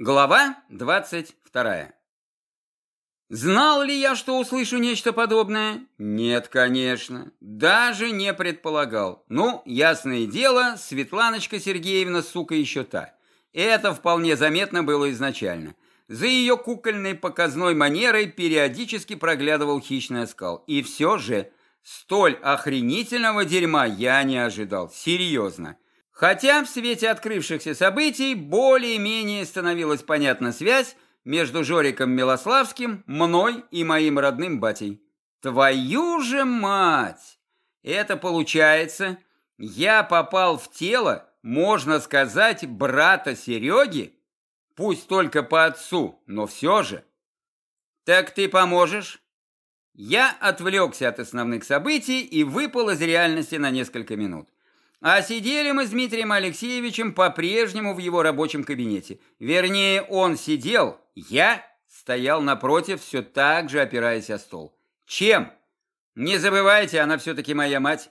Глава 22. Знал ли я, что услышу нечто подобное? Нет, конечно. Даже не предполагал. Ну, ясное дело, Светланочка Сергеевна, сука, еще та. Это вполне заметно было изначально. За ее кукольной показной манерой периодически проглядывал хищный оскал. И все же, столь охренительного дерьма я не ожидал. Серьезно. Хотя в свете открывшихся событий более-менее становилась понятна связь между Жориком Милославским, мной и моим родным батей. Твою же мать! Это получается, я попал в тело, можно сказать, брата Сереги? Пусть только по отцу, но все же. Так ты поможешь? Я отвлекся от основных событий и выпал из реальности на несколько минут. А сидели мы с Дмитрием Алексеевичем по-прежнему в его рабочем кабинете. Вернее, он сидел, я стоял напротив, все так же опираясь о стол. Чем? Не забывайте, она все-таки моя мать.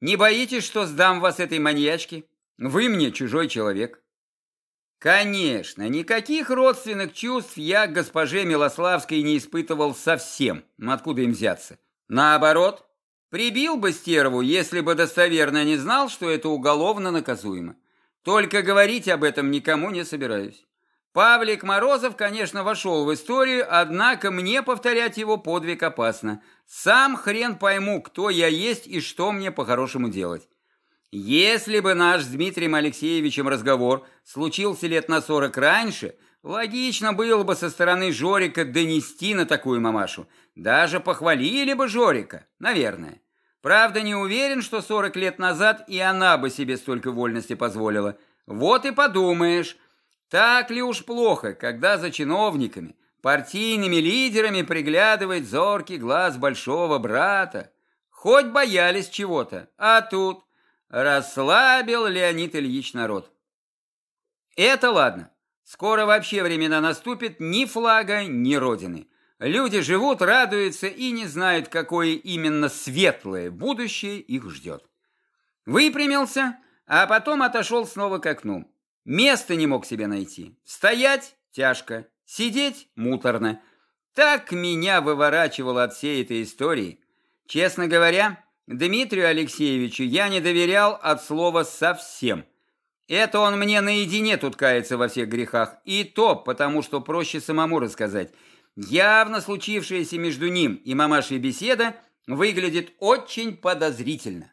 Не боитесь, что сдам вас этой маньячке? Вы мне чужой человек. Конечно, никаких родственных чувств я к госпоже Милославской не испытывал совсем. Откуда им взяться? Наоборот, Прибил бы стерву, если бы достоверно не знал, что это уголовно наказуемо. Только говорить об этом никому не собираюсь. Павлик Морозов, конечно, вошел в историю, однако мне повторять его подвиг опасно. Сам хрен пойму, кто я есть и что мне по-хорошему делать. Если бы наш с Дмитрием Алексеевичем разговор случился лет на сорок раньше, логично было бы со стороны Жорика донести на такую мамашу. Даже похвалили бы Жорика, наверное. Правда, не уверен, что 40 лет назад и она бы себе столько вольности позволила. Вот и подумаешь, так ли уж плохо, когда за чиновниками, партийными лидерами приглядывает зоркий глаз большого брата. Хоть боялись чего-то, а тут расслабил Леонид Ильич народ. Это ладно. Скоро вообще времена наступит ни флага, ни родины. Люди живут, радуются и не знают, какое именно светлое будущее их ждет. Выпрямился, а потом отошел снова к окну. Места не мог себе найти. Стоять тяжко, сидеть муторно. Так меня выворачивало от всей этой истории. Честно говоря, Дмитрию Алексеевичу я не доверял от слова совсем. Это он мне наедине тут кается во всех грехах. И то, потому что проще самому рассказать – Явно случившаяся между ним и мамашей беседа выглядит очень подозрительно.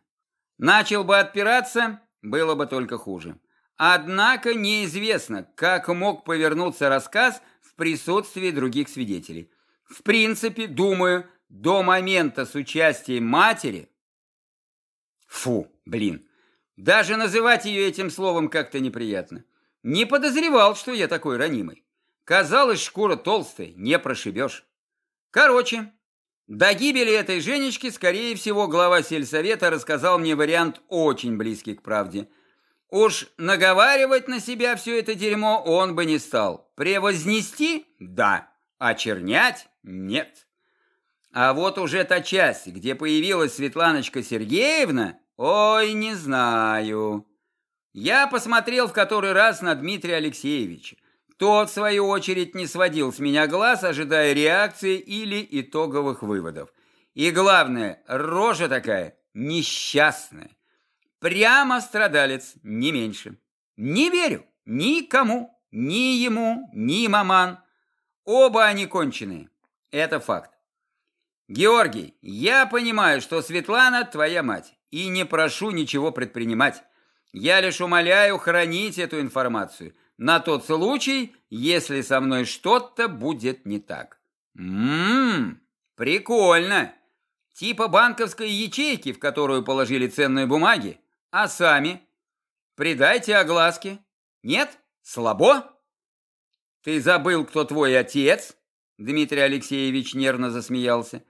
Начал бы отпираться, было бы только хуже. Однако неизвестно, как мог повернуться рассказ в присутствии других свидетелей. В принципе, думаю, до момента с участием матери... Фу, блин, даже называть ее этим словом как-то неприятно. Не подозревал, что я такой ранимый. Казалось, шкура толстая, не прошибешь. Короче, до гибели этой Женечки, скорее всего, глава сельсовета рассказал мне вариант очень близкий к правде. Уж наговаривать на себя все это дерьмо он бы не стал. Превознести – да, очернять – нет. А вот уже та часть, где появилась Светланочка Сергеевна, ой, не знаю. Я посмотрел в который раз на Дмитрия Алексеевича. Тот, в свою очередь, не сводил с меня глаз, ожидая реакции или итоговых выводов. И главное, рожа такая несчастная. Прямо страдалец, не меньше. Не верю никому, ни ему, ни маман. Оба они конченые. Это факт. Георгий, я понимаю, что Светлана твоя мать, и не прошу ничего предпринимать. Я лишь умоляю хранить эту информацию – на тот случай, если со мной что-то будет не так. Ммм, прикольно. Типа банковской ячейки, в которую положили ценные бумаги. А сами? Придайте огласке. Нет? Слабо? Ты забыл, кто твой отец? Дмитрий Алексеевич нервно засмеялся.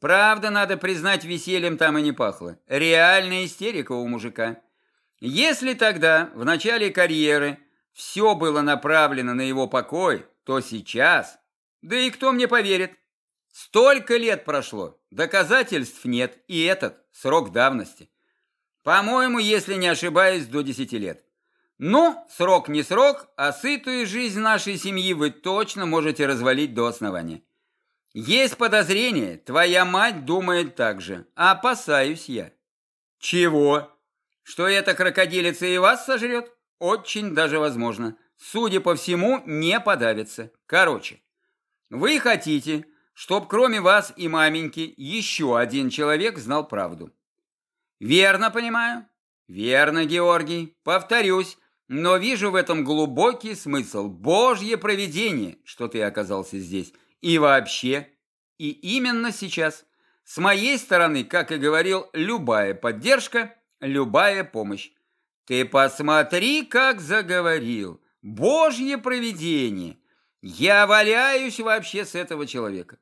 Правда, надо признать, весельем там и не пахло. Реальная истерика у мужика. Если тогда, в начале карьеры, все было направлено на его покой, то сейчас... Да и кто мне поверит? Столько лет прошло, доказательств нет, и этот срок давности. По-моему, если не ошибаюсь, до 10 лет. Ну, срок не срок, а сытую жизнь нашей семьи вы точно можете развалить до основания. Есть подозрение, твоя мать думает так же. Опасаюсь я. Чего? Что эта крокодилица и вас сожрет? Очень даже возможно. Судя по всему, не подавится. Короче, вы хотите, чтоб кроме вас и маменьки еще один человек знал правду. Верно понимаю? Верно, Георгий. Повторюсь, но вижу в этом глубокий смысл. Божье провидение, что ты оказался здесь. И вообще, и именно сейчас. С моей стороны, как и говорил, любая поддержка, любая помощь. Ты посмотри, как заговорил. Божье провидение. Я валяюсь вообще с этого человека.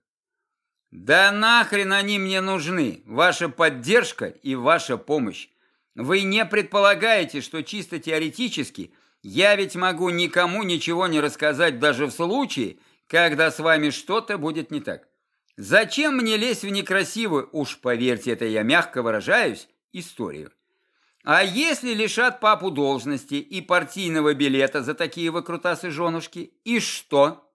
Да нахрен они мне нужны, ваша поддержка и ваша помощь. Вы не предполагаете, что чисто теоретически я ведь могу никому ничего не рассказать даже в случае, когда с вами что-то будет не так. Зачем мне лезть в некрасивую, уж поверьте, это я мягко выражаюсь, историю? А если лишат папу должности и партийного билета за такие выкрутасы женушки, и что?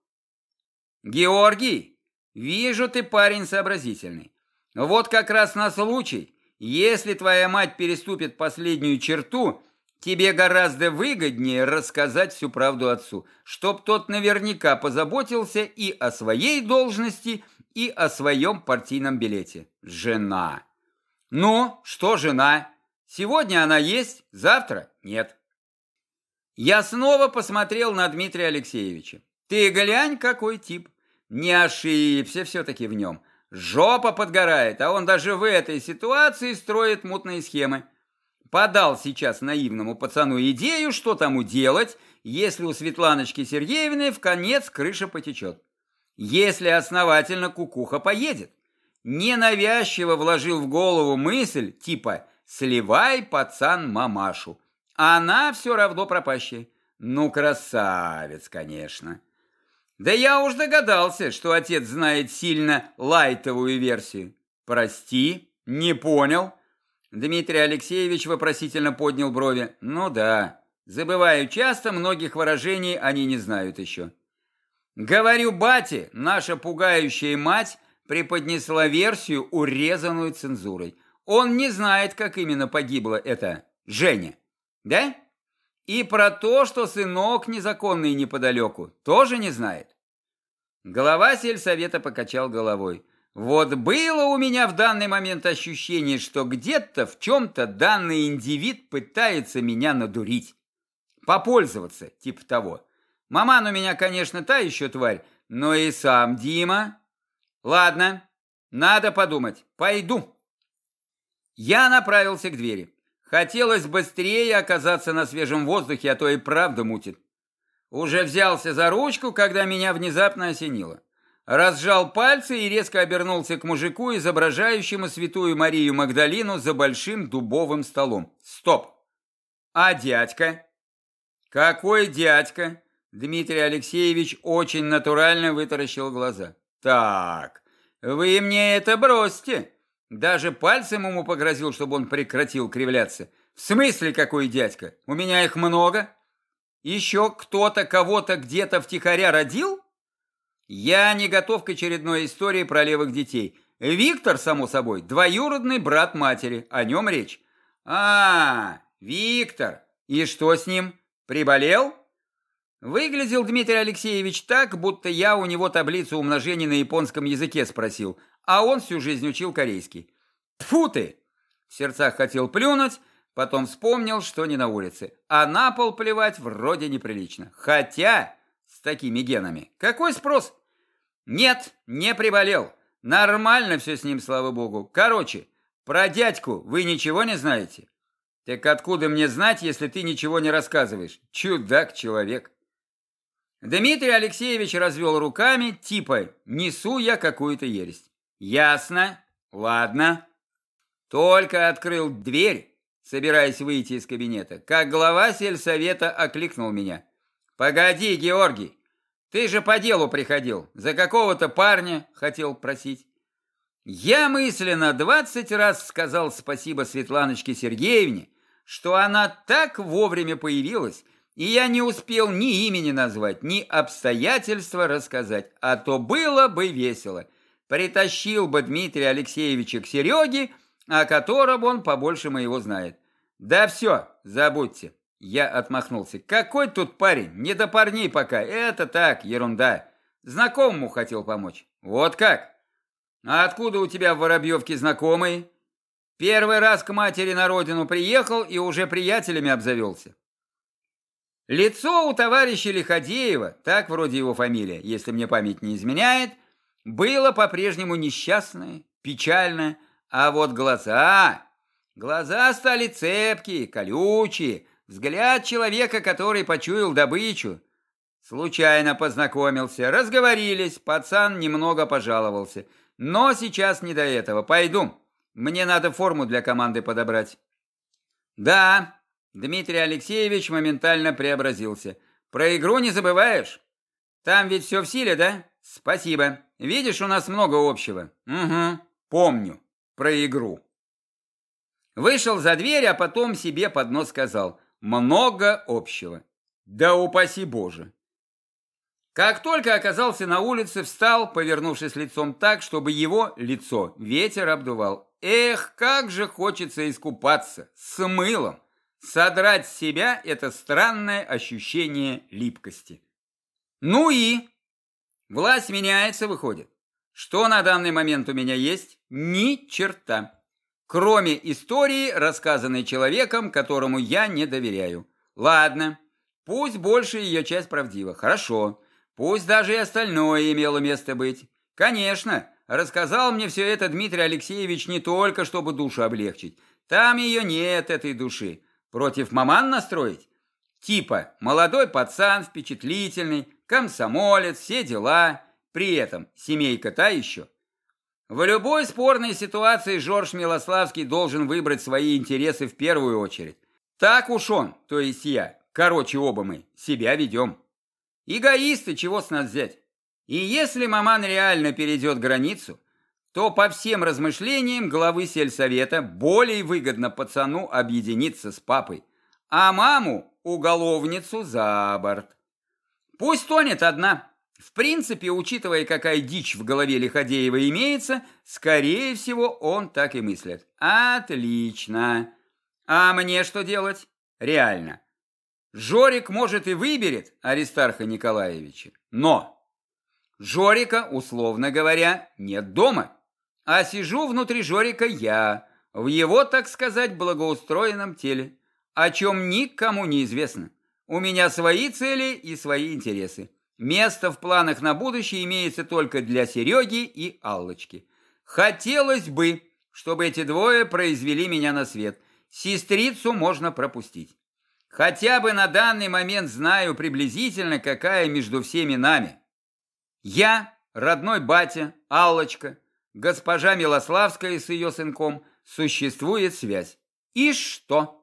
Георгий, вижу, ты парень сообразительный. Вот как раз на случай, если твоя мать переступит последнюю черту, тебе гораздо выгоднее рассказать всю правду отцу, чтоб тот наверняка позаботился и о своей должности, и о своем партийном билете. Жена. Ну, что жена? Сегодня она есть, завтра нет. Я снова посмотрел на Дмитрия Алексеевича. Ты глянь, какой тип. Не ошибся все-таки в нем. Жопа подгорает, а он даже в этой ситуации строит мутные схемы. Подал сейчас наивному пацану идею, что тому делать, если у Светланочки Сергеевны в конец крыша потечет. Если основательно кукуха поедет. Ненавязчиво вложил в голову мысль типа «сливай, пацан, мамашу». Она все равно пропащая. Ну, красавец, конечно. Да я уж догадался, что отец знает сильно лайтовую версию. Прости, не понял. Дмитрий Алексеевич вопросительно поднял брови. Ну да, забываю часто, многих выражений они не знают еще. Говорю, бате, наша пугающая мать преподнесла версию, урезанную цензурой. Он не знает, как именно погибла эта Женя. Да? И про то, что сынок незаконный неподалеку, тоже не знает. Глава сельсовета покачал головой. Вот было у меня в данный момент ощущение, что где-то в чем-то данный индивид пытается меня надурить. Попользоваться, типа того. Маман у меня, конечно, та еще тварь, но и сам Дима. Ладно, надо подумать. Пойду. Я направился к двери. Хотелось быстрее оказаться на свежем воздухе, а то и правда мутит. Уже взялся за ручку, когда меня внезапно осенило. Разжал пальцы и резко обернулся к мужику, изображающему святую Марию Магдалину за большим дубовым столом. Стоп! А дядька? Какой дядька? Дмитрий Алексеевич очень натурально вытаращил глаза. Так, вы мне это бросьте. Даже пальцем ему погрозил, чтобы он прекратил кривляться. В смысле какой дядька? У меня их много. Еще кто-то кого-то где-то втихаря родил? Я не готов к очередной истории про левых детей. Виктор, само собой, двоюродный брат матери. О нем речь. А, Виктор. И что с ним? Приболел? Выглядел Дмитрий Алексеевич так, будто я у него таблицу умножения на японском языке спросил, а он всю жизнь учил корейский. Тфу ты! В сердцах хотел плюнуть, потом вспомнил, что не на улице, а на пол плевать вроде неприлично. Хотя, с такими генами, какой спрос? Нет, не приболел. Нормально все с ним, слава богу. Короче, про дядьку вы ничего не знаете? Так откуда мне знать, если ты ничего не рассказываешь? Чудак-человек. Дмитрий Алексеевич развел руками, типа «несу я какую-то ересь». «Ясно. Ладно». Только открыл дверь, собираясь выйти из кабинета, как глава сельсовета окликнул меня. «Погоди, Георгий, ты же по делу приходил, за какого-то парня хотел просить». Я мысленно двадцать раз сказал спасибо Светланочке Сергеевне, что она так вовремя появилась, и я не успел ни имени назвать, ни обстоятельства рассказать, а то было бы весело. Притащил бы Дмитрия Алексеевича к Сереге, о котором он побольше моего знает. Да все, забудьте. Я отмахнулся. Какой тут парень? Не до парней пока. Это так, ерунда. Знакомому хотел помочь. Вот как? А откуда у тебя в Воробьевке знакомый? Первый раз к матери на родину приехал и уже приятелями обзавелся. Лицо у товарища Лиходеева, так вроде его фамилия, если мне память не изменяет, было по-прежнему несчастное, печальное, а вот глаза... Глаза стали цепкие, колючие, взгляд человека, который почуял добычу. Случайно познакомился, разговорились, пацан немного пожаловался. Но сейчас не до этого, пойду. Мне надо форму для команды подобрать. Да, Дмитрий Алексеевич моментально преобразился. Про игру не забываешь? Там ведь все в силе, да? Спасибо. Видишь, у нас много общего. Угу, помню. Про игру. Вышел за дверь, а потом себе под нос сказал «много общего». Да упаси Боже! Как только оказался на улице, встал, повернувшись лицом так, чтобы его лицо ветер обдувал. Эх, как же хочется искупаться с мылом, содрать с себя это странное ощущение липкости. Ну и? Власть меняется, выходит. Что на данный момент у меня есть? Ни черта. Кроме истории, рассказанной человеком, которому я не доверяю. Ладно, пусть больше ее часть правдива. Хорошо. Пусть даже и остальное имело место быть. Конечно, рассказал мне все это Дмитрий Алексеевич не только, чтобы душу облегчить. Там ее нет, этой души. Против маман настроить? Типа молодой пацан, впечатлительный, комсомолец, все дела. При этом семейка та еще – в любой спорной ситуации Жорж Милославский должен выбрать свои интересы в первую очередь. Так уж он, то есть я, короче оба мы, себя ведем. Эгоисты, чего с нас взять? И если маман реально перейдет границу, то по всем размышлениям главы сельсовета более выгодно пацану объединиться с папой, а маму, уголовницу, за борт. Пусть тонет одна, в принципе, учитывая, какая дичь в голове Лиходеева имеется, скорее всего, он так и мыслит. Отлично. А мне что делать? Реально. Жорик, может, и выберет Аристарха Николаевича, но Жорика, условно говоря, нет дома. А сижу внутри Жорика я, в его, так сказать, благоустроенном теле, о чем никому не известно. У меня свои цели и свои интересы. Место в планах на будущее имеется только для Сереги и Аллочки. Хотелось бы, чтобы эти двое произвели меня на свет. Сестрицу можно пропустить. Хотя бы на данный момент знаю приблизительно, какая между всеми нами. Я, родной батя, Аллочка, госпожа Милославская с ее сынком, существует связь. И что?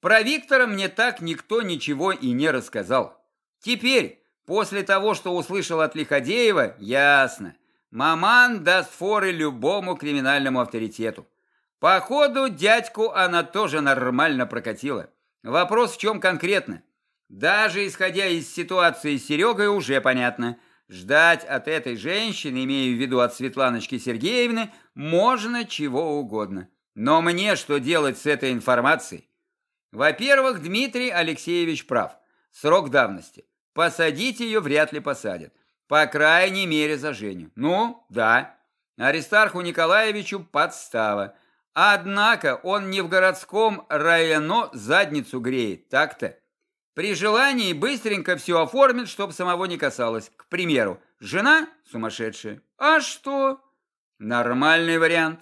Про Виктора мне так никто ничего и не рассказал. Теперь После того, что услышал от Лиходеева, ясно. Маман даст форы любому криминальному авторитету. Походу, дядьку она тоже нормально прокатила. Вопрос в чем конкретно? Даже исходя из ситуации с Серегой уже понятно. Ждать от этой женщины, имею в виду от Светланочки Сергеевны, можно чего угодно. Но мне что делать с этой информацией? Во-первых, Дмитрий Алексеевич прав. Срок давности. Посадить ее вряд ли посадят. По крайней мере за Женю. Ну, да. Аристарху Николаевичу подстава. Однако он не в городском районо задницу греет, так-то. При желании быстренько все оформит, чтобы самого не касалось. К примеру, жена сумасшедшая. А что? Нормальный вариант.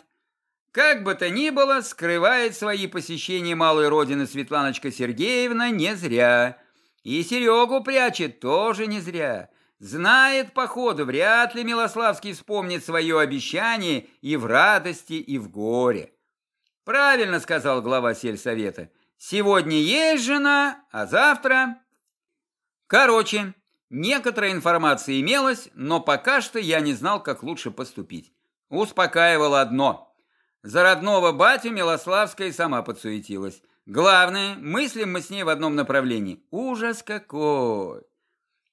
Как бы то ни было, скрывает свои посещения малой родины Светланочка Сергеевна не зря. И Серегу прячет тоже не зря. Знает, походу, вряд ли Милославский вспомнит свое обещание и в радости, и в горе. Правильно сказал глава сельсовета. Сегодня есть жена, а завтра... Короче, некоторая информация имелась, но пока что я не знал, как лучше поступить. Успокаивало одно. За родного батю Милославская сама подсуетилась. Главное, мыслим мы с ней в одном направлении. Ужас какой!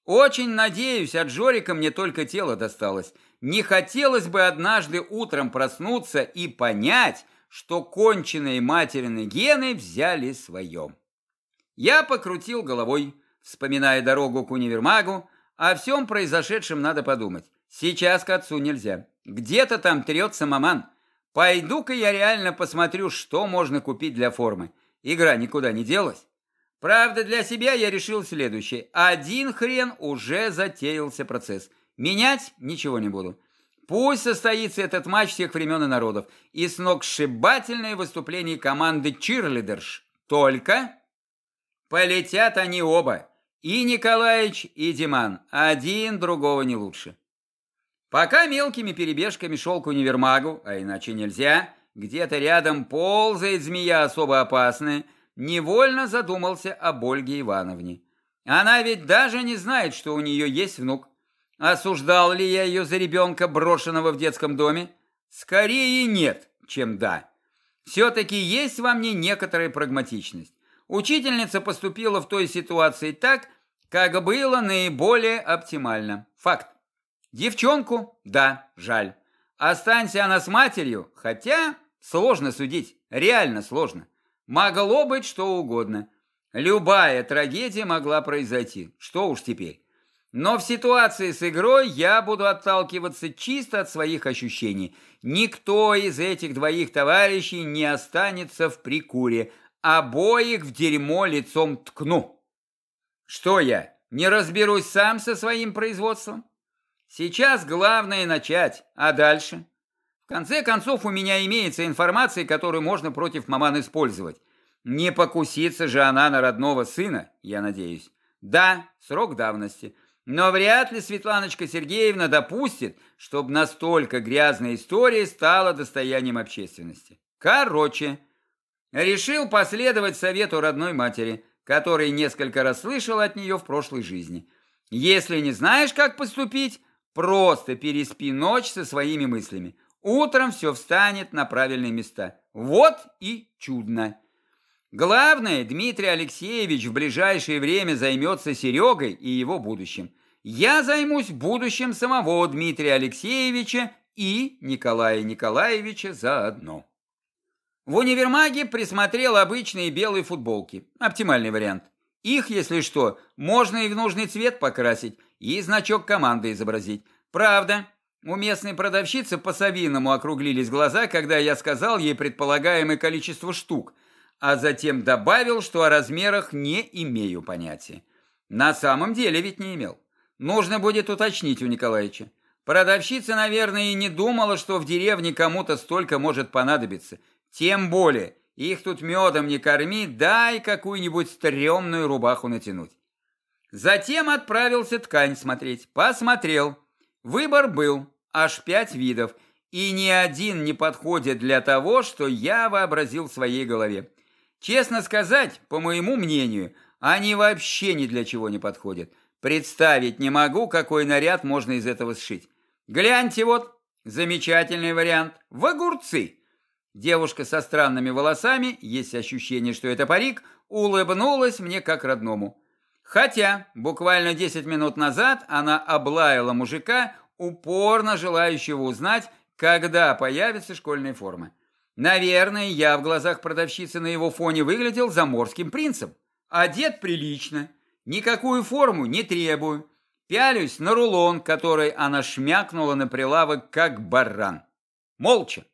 Очень надеюсь, от Жорика мне только тело досталось. Не хотелось бы однажды утром проснуться и понять, что конченые материны гены взяли своем. Я покрутил головой, вспоминая дорогу к универмагу, о всем произошедшем надо подумать. Сейчас к отцу нельзя. Где-то там трется маман. Пойду-ка я реально посмотрю, что можно купить для формы. Игра никуда не делась. Правда, для себя я решил следующее. Один хрен уже затеялся процесс. Менять ничего не буду. Пусть состоится этот матч всех времен и народов. И сногсшибательное выступление команды чирлидерш. Только полетят они оба. И Николаевич, и Диман. Один другого не лучше. Пока мелкими перебежками шел к универмагу, а иначе нельзя, где-то рядом ползает змея особо опасная, невольно задумался об Ольге Ивановне. Она ведь даже не знает, что у нее есть внук. Осуждал ли я ее за ребенка, брошенного в детском доме? Скорее нет, чем да. Все-таки есть во мне некоторая прагматичность. Учительница поступила в той ситуации так, как было наиболее оптимально. Факт. Девчонку, да, жаль. Останься она с матерью, хотя сложно судить, реально сложно. Могло быть что угодно. Любая трагедия могла произойти. Что уж теперь. Но в ситуации с игрой я буду отталкиваться чисто от своих ощущений. Никто из этих двоих товарищей не останется в прикуре. Обоих в дерьмо лицом ткну. Что я, не разберусь сам со своим производством? Сейчас главное начать, а дальше? В конце концов, у меня имеется информация, которую можно против маман использовать. Не покусится же она на родного сына, я надеюсь. Да, срок давности. Но вряд ли Светланочка Сергеевна допустит, чтобы настолько грязная история стала достоянием общественности. Короче, решил последовать совету родной матери, который несколько раз слышал от нее в прошлой жизни. Если не знаешь, как поступить, Просто переспи ночь со своими мыслями. Утром все встанет на правильные места. Вот и чудно. Главное, Дмитрий Алексеевич в ближайшее время займется Серегой и его будущим. Я займусь будущим самого Дмитрия Алексеевича и Николая Николаевича заодно. В универмаге присмотрел обычные белые футболки. Оптимальный вариант. Их, если что, можно и в нужный цвет покрасить, и значок команды изобразить. Правда, у местной продавщицы по-совиному округлились глаза, когда я сказал ей предполагаемое количество штук, а затем добавил, что о размерах не имею понятия. На самом деле ведь не имел. Нужно будет уточнить у Николаевича. Продавщица, наверное, и не думала, что в деревне кому-то столько может понадобиться. Тем более, их тут медом не корми, дай какую-нибудь стрёмную рубаху натянуть. Затем отправился ткань смотреть. Посмотрел. Выбор был аж пять видов, и ни один не подходит для того, что я вообразил в своей голове. Честно сказать, по моему мнению, они вообще ни для чего не подходят. Представить не могу, какой наряд можно из этого сшить. Гляньте вот, замечательный вариант. В огурцы. Девушка со странными волосами, есть ощущение, что это парик, улыбнулась мне как родному. Хотя буквально 10 минут назад она облаяла мужика, упорно желающего узнать, когда появится школьная форма. Наверное, я в глазах продавщицы на его фоне выглядел заморским принцем. Одет прилично, никакую форму не требую. Пялюсь на рулон, который она шмякнула на прилавок, как баран. Молча.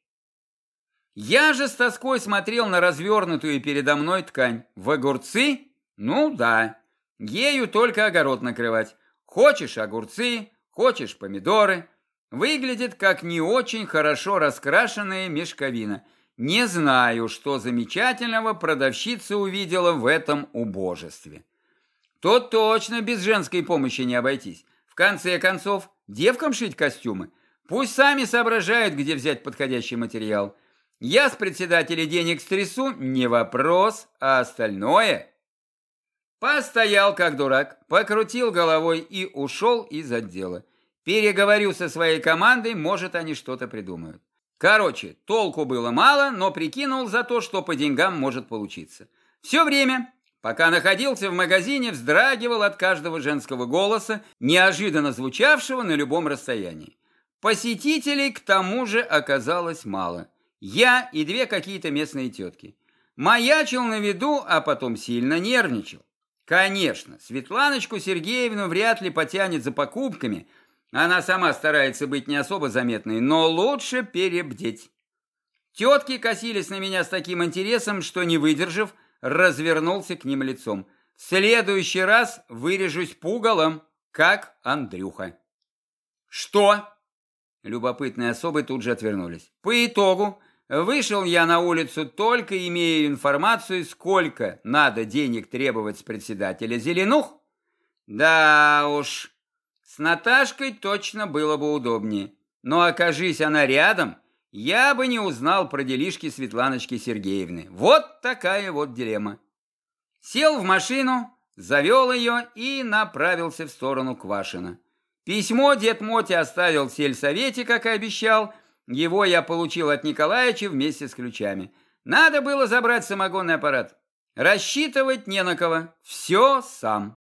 Я же с тоской смотрел на развернутую передо мной ткань. В огурцы? Ну да. Ею только огород накрывать. Хочешь огурцы, хочешь помидоры. Выглядит как не очень хорошо раскрашенная мешковина. Не знаю, что замечательного продавщица увидела в этом убожестве. Тут точно без женской помощи не обойтись. В конце концов, девкам шить костюмы. Пусть сами соображают, где взять подходящий материал. Я с председателя денег стрясу, не вопрос, а остальное Постоял как дурак, покрутил головой и ушел из отдела. Переговорю со своей командой, может, они что-то придумают. Короче, толку было мало, но прикинул за то, что по деньгам может получиться. Все время, пока находился в магазине, вздрагивал от каждого женского голоса, неожиданно звучавшего на любом расстоянии. Посетителей к тому же оказалось мало. Я и две какие-то местные тетки. Маячил на виду, а потом сильно нервничал. Конечно, Светланочку Сергеевну вряд ли потянет за покупками. Она сама старается быть не особо заметной, но лучше перебдеть. Тетки косились на меня с таким интересом, что, не выдержав, развернулся к ним лицом. В следующий раз вырежусь пугалом, как Андрюха. Что? Любопытные особы тут же отвернулись. По итогу вышел я на улицу, только имея информацию, сколько надо денег требовать с председателя Зеленух. Да уж, с Наташкой точно было бы удобнее. Но окажись она рядом, я бы не узнал про делишки Светланочки Сергеевны. Вот такая вот дилемма. Сел в машину, завел ее и направился в сторону Квашина. Письмо дед Моти оставил в сельсовете, как и обещал. Его я получил от Николаевича вместе с ключами. Надо было забрать самогонный аппарат. Рассчитывать не на кого. Все сам.